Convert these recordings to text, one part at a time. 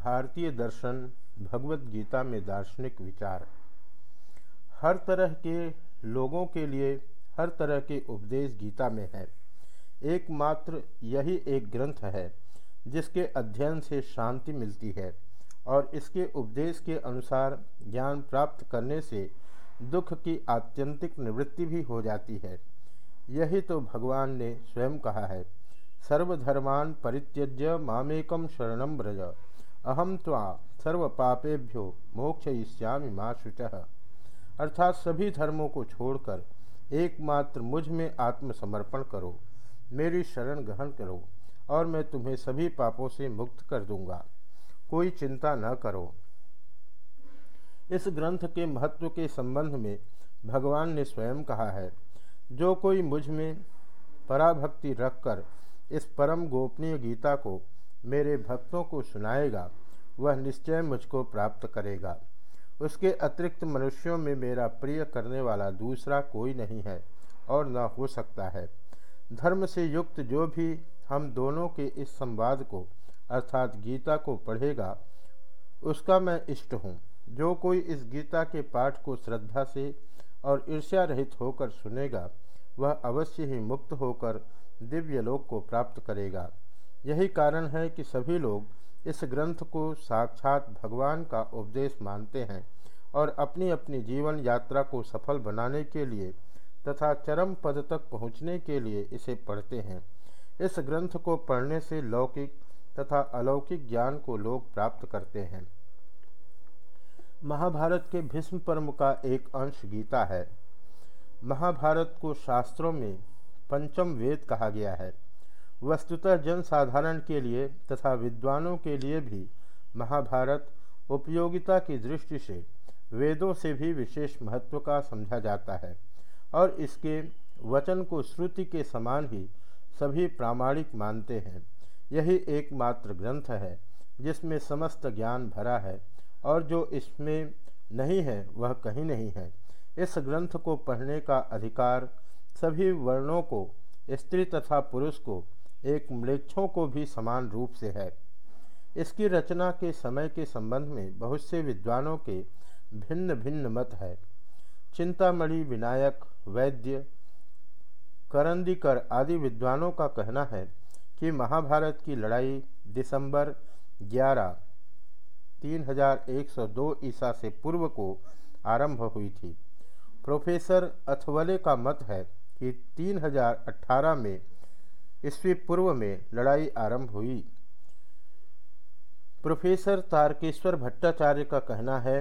भारतीय दर्शन भगवत गीता में दार्शनिक विचार। हर तरह के लोगों के लिए हर तरह के उपदेश गीता में है। एकमात्र यही एक ग्रंथ है, जिसके अध्ययन से शांति मिलती है और इसके उपदेश के अनुसार ज्ञान प्राप्त करने से दुख की आत्यंतिक निवृत्ति भी हो जाती है। यही तो भगवान ने स्वयं कहा है, सर्वधर्मान परित्यज्य मामेकम शरणम ब्रज अहम त्वा पापेभ्यो मोक्षयिष्यामि माँ शुच। अर्थात सभी धर्मों को छोड़कर एकमात्र मुझमें आत्मसमर्पण करो। मेरी शरण ग्रहण करो और मैं तुम्हें सभी पापों से मुक्त कर दूँगा। कोई चिंता न करो। इस ग्रंथ के महत्व के संबंध में भगवान ने स्वयं कहा है, जो कोई मुझमें पराभक्ति रखकर इस परम गोपनीय गीता को मेरे भक्तों को सुनाएगा, वह निश्चय मुझको प्राप्त करेगा। उसके अतिरिक्त मनुष्यों में मेरा प्रिय करने वाला दूसरा कोई नहीं है और न हो सकता है। धर्म से युक्त जो भी हम दोनों के इस संवाद को, अर्थात गीता को पढ़ेगा, उसका मैं इष्ट हूँ। जो कोई इस गीता के पाठ को श्रद्धा से और ईर्ष्या रहित होकर सुनेगा, वह अवश्य ही मुक्त होकर दिव्य लोक को प्राप्त करेगा। यही कारण है कि सभी लोग इस ग्रंथ को साक्षात भगवान का उपदेश मानते हैं और अपनी अपनी जीवन यात्रा को सफल बनाने के लिए तथा चरम पद तक पहुँचने के लिए इसे पढ़ते हैं। इस ग्रंथ को पढ़ने से लौकिक तथा अलौकिक ज्ञान को लोग प्राप्त करते हैं। महाभारत के भीष्म पर्व का एक अंश गीता है। महाभारत को शास्त्रों में पंचम वेद कहा गया है। वस्तुतः जन साधारण के लिए तथा विद्वानों के लिए भी महाभारत उपयोगिता की दृष्टि से वेदों से भी विशेष महत्व का समझा जाता है और इसके वचन को श्रुति के समान ही सभी प्रामाणिक मानते हैं। यही एकमात्र ग्रंथ है, जिसमें समस्त ज्ञान भरा है और जो इसमें नहीं है, वह कहीं नहीं है। इस ग्रंथ को पढ़ने का अधिकार सभी वर्णों को, स्त्री तथा पुरुष को एक मृक्षों को भी समान रूप से है। इसकी रचना के समय के संबंध में बहुत से विद्वानों के भिन्न भिन्न मत है। चिंतामणि विनायक, वैद्य, करंदीकर आदि विद्वानों का कहना है कि महाभारत की लड़ाई दिसंबर 11 3102 ईसा से पूर्व को आरंभ हुई थी। प्रोफेसर अथवले का मत है कि 3018 में ईस्वी पूर्व में लड़ाई आरंभ हुई। प्रोफेसर तारकेश्वर भट्टाचार्य का कहना है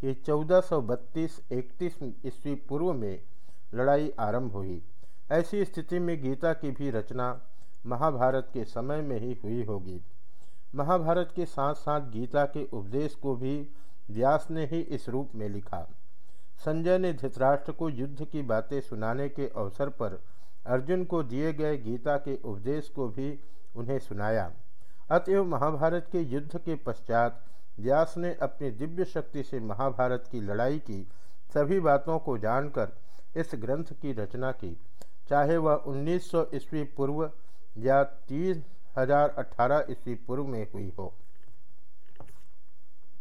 कि 1432-31 ईस्वी पूर्व में लड़ाई आरंभ हुई। ऐसी स्थिति में गीता की भी रचना महाभारत के समय में ही हुई होगी। महाभारत के साथ साथ गीता के उपदेश को भी व्यास ने ही इस रूप में लिखा। संजय ने धृतराष्ट्र को युद्ध की बातें सुनाने के अवसर पर अर्जुन को दिए गए गीता के उपदेश को भी उन्हें सुनाया। अतएव महाभारत के युद्ध के पश्चात व्यास ने अपनी दिव्य शक्ति से महाभारत की लड़ाई की सभी बातों को जानकर इस ग्रंथ की रचना की। चाहे वह 1900 ईस्वी पूर्व या तीस हज़ार अठारह ईस्वी पूर्व में हुई हो।